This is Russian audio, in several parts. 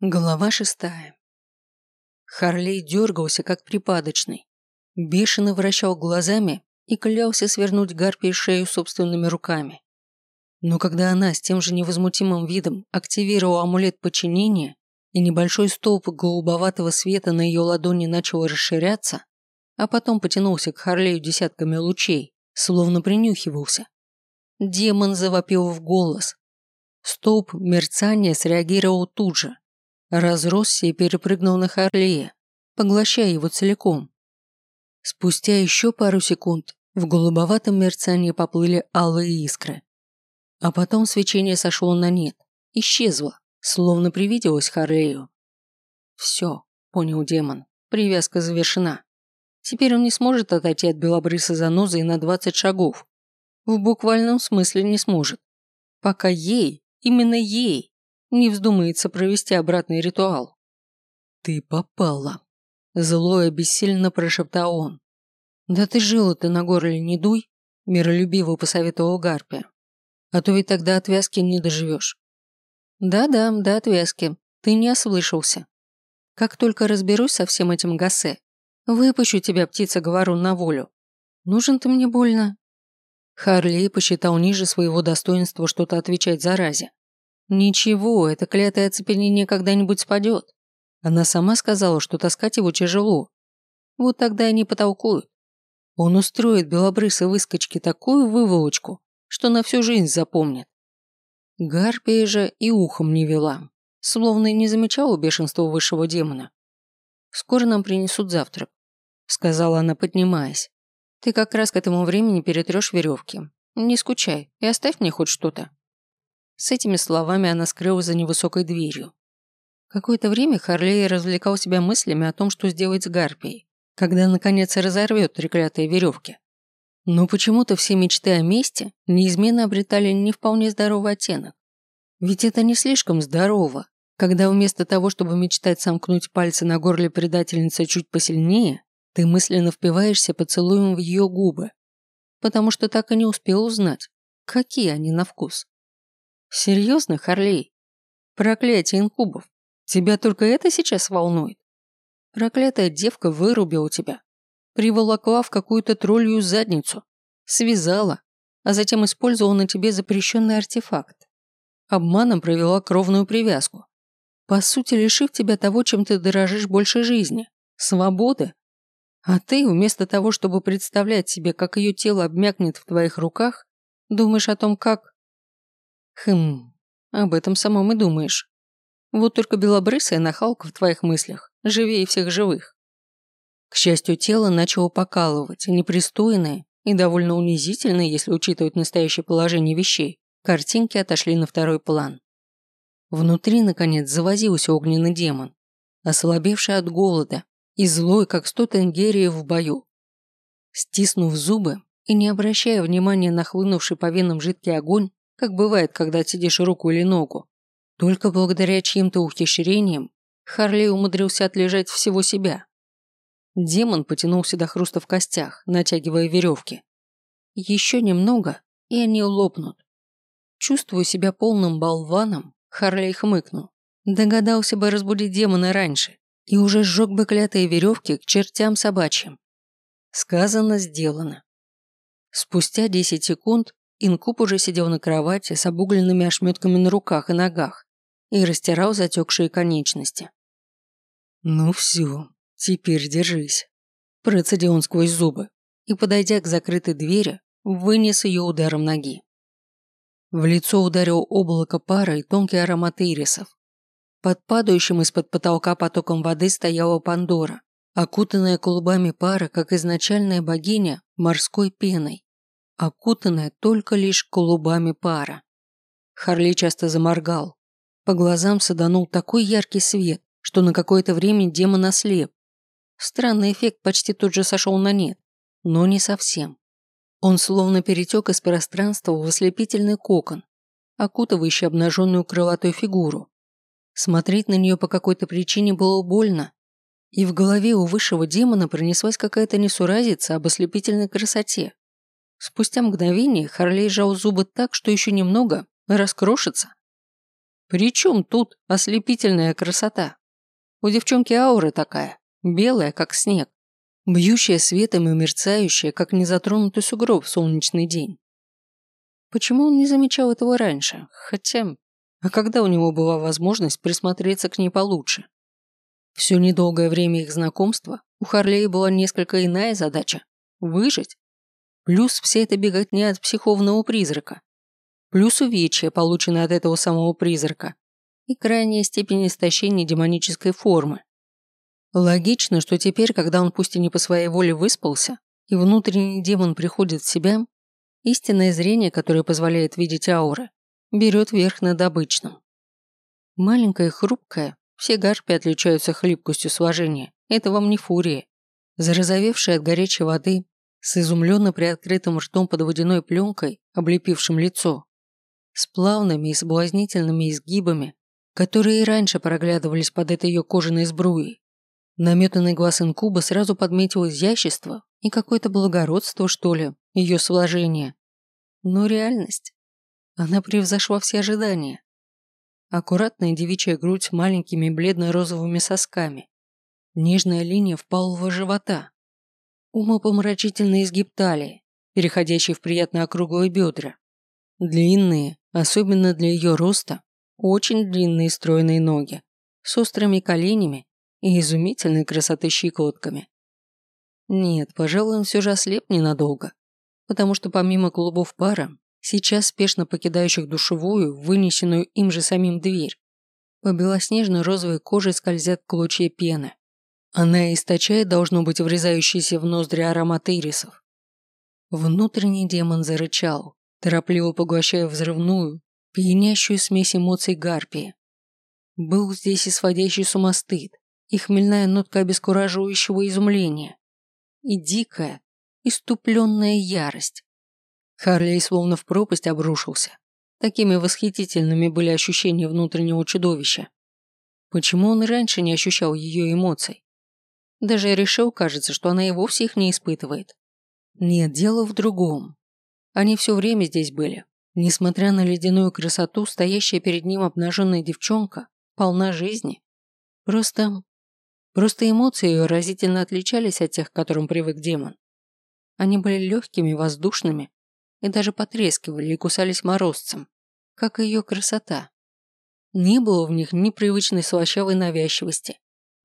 Глава шестая. Харлей дергался, как припадочный. Бешено вращал глазами и клялся свернуть Гарпии шею собственными руками. Но когда она с тем же невозмутимым видом активировала амулет подчинения, и небольшой столб голубоватого света на ее ладони начал расширяться, а потом потянулся к Харлею десятками лучей, словно принюхивался, демон завопил в голос. Столб мерцания среагировал тут же, разросся и перепрыгнул на Харлея, поглощая его целиком. Спустя еще пару секунд в голубоватом мерцании поплыли алые искры. А потом свечение сошло на нет, исчезло, словно привиделось Харлею. «Все», — понял демон, — «привязка завершена. Теперь он не сможет отойти от белобрысы занозы на двадцать шагов. В буквальном смысле не сможет. Пока ей, именно ей, не вздумается провести обратный ритуал. «Ты попала», – злое бессильно прошептал он. «Да ты жила ты на горле не дуй», – миролюбиво посоветовал Гарпия. «А то ведь тогда отвязки не доживешь». «Да-да, до отвязки. Ты не ослышался. Как только разберусь со всем этим Гасе, выпущу тебя, птица, говору, на волю. Нужен ты мне больно». Харли посчитал ниже своего достоинства что-то отвечать заразе. Ничего, это клятое оцепенение когда-нибудь спадет. Она сама сказала, что таскать его тяжело. Вот тогда и не потолкуют. Он устроит белобрысой выскочке такую выволочку, что на всю жизнь запомнит. Гарпия же и ухом не вела, словно и не замечала бешенства высшего демона. «Скоро нам принесут завтрак», — сказала она, поднимаясь. «Ты как раз к этому времени перетрешь веревки. Не скучай и оставь мне хоть что-то». С этими словами она скрылась за невысокой дверью. Какое-то время Харлей развлекал себя мыслями о том, что сделать с Гарпией, когда наконец разорвет треклятые веревки. Но почему-то все мечты о месте неизменно обретали не вполне здоровый оттенок. Ведь это не слишком здорово, когда вместо того, чтобы мечтать сомкнуть пальцы на горле предательницы чуть посильнее, ты мысленно впиваешься поцелуем в ее губы, потому что так и не успел узнать, какие они на вкус. Серьезно, Харлей? Проклятие инкубов. Тебя только это сейчас волнует? Проклятая девка вырубила тебя. Приволокла в какую-то троллью задницу. Связала, а затем использовала на тебе запрещенный артефакт. Обманом провела кровную привязку. По сути, лишив тебя того, чем ты дорожишь больше жизни. Свободы. А ты, вместо того, чтобы представлять себе, как ее тело обмякнет в твоих руках, думаешь о том, как Хм, об этом самом и думаешь. Вот только белобрысая нахалка в твоих мыслях, живее всех живых. К счастью, тело начало покалывать, непристойное и довольно унизительное, если учитывать настоящее положение вещей, картинки отошли на второй план. Внутри, наконец, завозился огненный демон, ослабевший от голода и злой, как сто тенгериев в бою. Стиснув зубы и не обращая внимания на хлынувший по венам жидкий огонь, как бывает, когда отсидишь руку или ногу. Только благодаря чьим-то ухищрениям Харли умудрился отлежать всего себя. Демон потянулся до хруста в костях, натягивая веревки. Еще немного, и они лопнут. Чувствуя себя полным болваном, Харлей хмыкнул. Догадался бы разбудить демона раньше и уже сжег бы клятые веревки к чертям собачьим. Сказано, сделано. Спустя 10 секунд Инкуб уже сидел на кровати с обугленными ошметками на руках и ногах и растирал затекшие конечности. «Ну все, теперь держись», – процедил он сквозь зубы и, подойдя к закрытой двери, вынес ее ударом ноги. В лицо ударил облако пара и тонкий аромат ирисов. Под падающим из-под потолка потоком воды стояла Пандора, окутанная клубами пара, как изначальная богиня, морской пеной окутанная только лишь клубами пара. Харли часто заморгал. По глазам саданул такой яркий свет, что на какое-то время демон ослеп. Странный эффект почти тут же сошел на нет, но не совсем. Он словно перетек из пространства в ослепительный кокон, окутывающий обнаженную крылатую фигуру. Смотреть на нее по какой-то причине было больно, и в голове у высшего демона пронеслась какая-то несуразица об ослепительной красоте. Спустя мгновение Харлей сжал зубы так, что еще немного раскрошится. При чем тут ослепительная красота? У девчонки аура такая, белая, как снег, бьющая светом и мерцающая, как незатронутый сугроб в солнечный день. Почему он не замечал этого раньше? Хотя, а когда у него была возможность присмотреться к ней получше? Все недолгое время их знакомства у Харлея была несколько иная задача – выжить. Плюс вся эта беготня от психовного призрака. Плюс увечья, полученные от этого самого призрака. И крайняя степень истощения демонической формы. Логично, что теперь, когда он пусть и не по своей воле выспался, и внутренний демон приходит в себя, истинное зрение, которое позволяет видеть ауры, берет верх над обычным. Маленькая и хрупкая, все гарпи отличаются хлипкостью сложения, это вам не фурия. Зарозовевшая от горячей воды, с изумленно приоткрытым ртом под водяной пленкой, облепившим лицо, с плавными и соблазнительными изгибами, которые и раньше проглядывались под этой ее кожаной сбруей. Наметанный глаз инкуба сразу подметил изящество и какое-то благородство, что ли, ее сложения. Но реальность. Она превзошла все ожидания. Аккуратная девичья грудь с маленькими бледно-розовыми сосками. Нежная линия впалого живота. Умопомрачительный изгиб талии, переходящий в приятно округлые бедра. Длинные, особенно для ее роста, очень длинные стройные ноги, с острыми коленями и изумительной красоты щиколотками. Нет, пожалуй, он все же ослеп ненадолго, потому что помимо клубов пара, сейчас спешно покидающих душевую, вынесенную им же самим дверь, по белоснежно-розовой коже скользят клочья пены. Она источает, должно быть, врезающийся в ноздри аромат ирисов. Внутренний демон зарычал, торопливо поглощая взрывную, пьянящую смесь эмоций гарпии. Был здесь и сводящий с ума стыд, и хмельная нотка обескураживающего изумления, и дикая, иступленная ярость. Харлей словно в пропасть обрушился. Такими восхитительными были ощущения внутреннего чудовища. Почему он и раньше не ощущал ее эмоций? Даже решил, кажется, что она и вовсе их не испытывает. Нет, дело в другом. Они все время здесь были. Несмотря на ледяную красоту, стоящая перед ним обнаженная девчонка полна жизни. Просто Просто эмоции ее разительно отличались от тех, к которым привык демон. Они были легкими, воздушными и даже потрескивали и кусались морозцем, как и ее красота. Не было в них ни привычной слащавой навязчивости,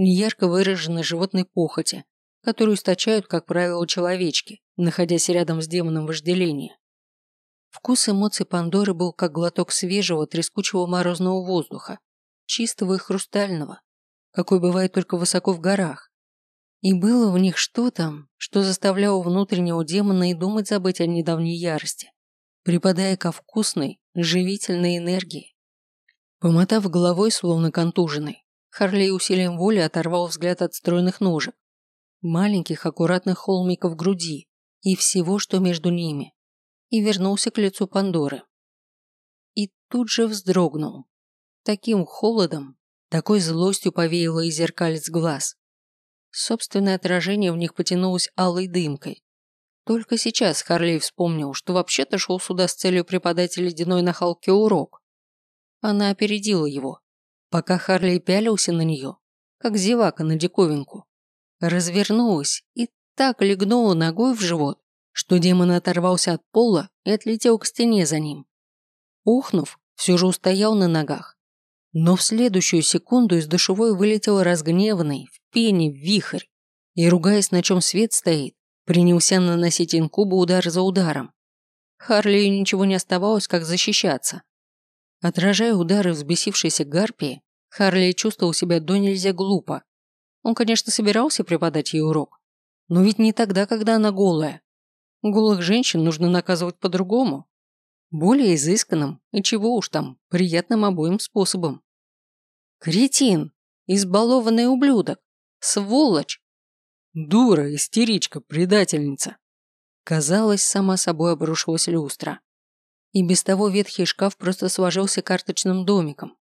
ни ярко выраженной животной похоти, которую источают, как правило, человечки, находясь рядом с демоном вожделения. Вкус эмоций Пандоры был как глоток свежего, трескучего морозного воздуха, чистого и хрустального, какой бывает только высоко в горах. И было в них что-то, что заставляло внутреннего демона и думать забыть о недавней ярости, припадая ко вкусной, живительной энергии. Помотав головой, словно контуженный, Харлей усилием воли оторвал взгляд от стройных ножек, маленьких аккуратных холмиков груди и всего, что между ними, и вернулся к лицу Пандоры. И тут же вздрогнул. Таким холодом, такой злостью повеяло из зеркалец глаз. Собственное отражение в них потянулось алой дымкой. Только сейчас Харлей вспомнил, что вообще-то шел сюда с целью преподать ледяной нахалке урок. Она опередила его, пока Харлей пялился на нее, как зевака на диковинку. Развернулась и так легнула ногой в живот, что демон оторвался от пола и отлетел к стене за ним. Ухнув, все же устоял на ногах но в следующую секунду из душевой вылетел разгневанный, в пене, вихрь, и, ругаясь, на чем свет стоит, принялся наносить инкубу удар за ударом. Харлею ничего не оставалось, как защищаться. Отражая удары взбесившейся гарпии, Харли чувствовал себя до нельзя глупо. Он, конечно, собирался преподать ей урок, но ведь не тогда, когда она голая. Голых женщин нужно наказывать по-другому более изысканным и чего уж там, приятным обоим способом. Кретин! Избалованный ублюдок! Сволочь! Дура, истеричка, предательница! Казалось, сама собой обрушилась люстра. И без того ветхий шкаф просто сложился карточным домиком.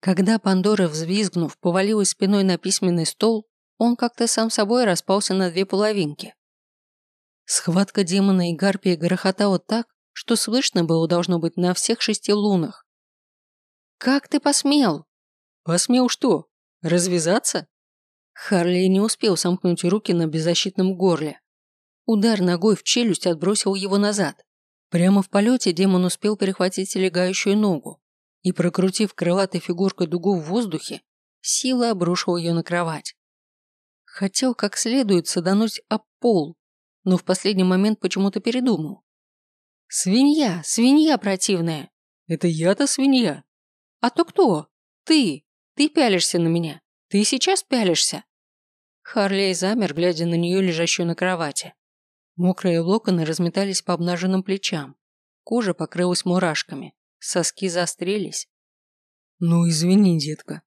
Когда Пандора, взвизгнув, повалилась спиной на письменный стол, он как-то сам собой распался на две половинки. Схватка демона и гарпии грохотала так, что слышно было должно быть на всех шести лунах. Как ты посмел?» «Посмел что? Развязаться?» Харли не успел сомкнуть руки на беззащитном горле. Удар ногой в челюсть отбросил его назад. Прямо в полете демон успел перехватить легающую ногу и, прокрутив крылатой фигуркой дугу в воздухе, сила обрушил ее на кровать. Хотел как следует садануть об пол, но в последний момент почему-то передумал. «Свинья, свинья противная!» «Это я-то свинья?» «А то кто? Ты! Ты пялишься на меня! Ты сейчас пялишься!» Харлей замер, глядя на нее, лежащую на кровати. Мокрые локоны разметались по обнаженным плечам. Кожа покрылась мурашками. Соски заострились. «Ну, извини, детка».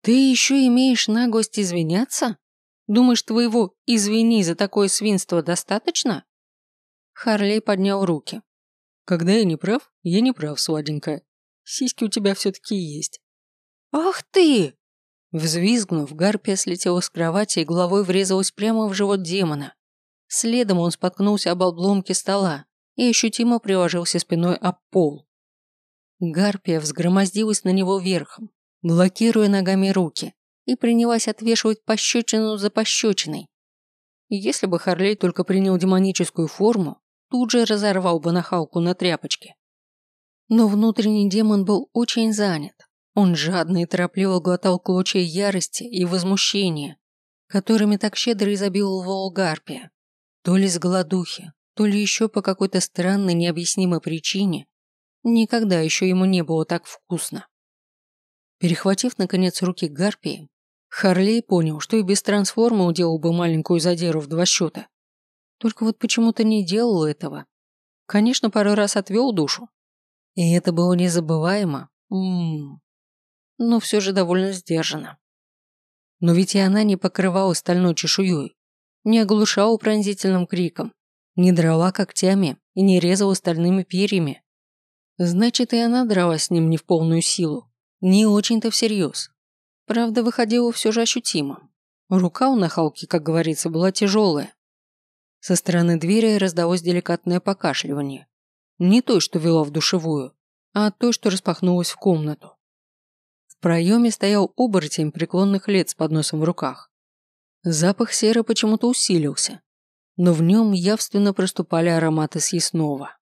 «Ты еще имеешь наглость извиняться? Думаешь, твоего «извини за такое свинство» достаточно?» Харлей поднял руки. «Когда я не прав, я не прав, сладенькая. Сиськи у тебя все-таки есть». «Ах ты!» Взвизгнув, Гарпия слетела с кровати и головой врезалась прямо в живот демона. Следом он споткнулся об обломке стола и ощутимо приложился спиной об пол. Гарпия взгромоздилась на него верхом, блокируя ногами руки, и принялась отвешивать пощечину за пощечиной. Если бы Харлей только принял демоническую форму, тут же разорвал бы нахалку на тряпочке. Но внутренний демон был очень занят. Он жадно и торопливо глотал клочья ярости и возмущения, которыми так щедро изобиловал Гарпия. То ли с голодухи, то ли еще по какой-то странной необъяснимой причине, никогда еще ему не было так вкусно. Перехватив, наконец, руки Гарпии, Харлей понял, что и без трансформа уделал бы маленькую задеру в два счета. Только вот почему-то не делал этого. Конечно, пару раз отвел душу. И это было незабываемо. Ммм но все же довольно сдержанно. Но ведь и она не покрывала стальной чешуей, не оглушала пронзительным криком, не драла когтями и не резала стальными перьями. Значит, и она драла с ним не в полную силу, не очень-то всерьез. Правда, выходило все же ощутимо. Рука у нахалки, как говорится, была тяжелая. Со стороны двери раздалось деликатное покашливание. Не той, что вела в душевую, а той, что распахнулась в комнату. В проеме стоял оборотень преклонных лет с подносом в руках. Запах серы почему-то усилился, но в нем явственно проступали ароматы съестного.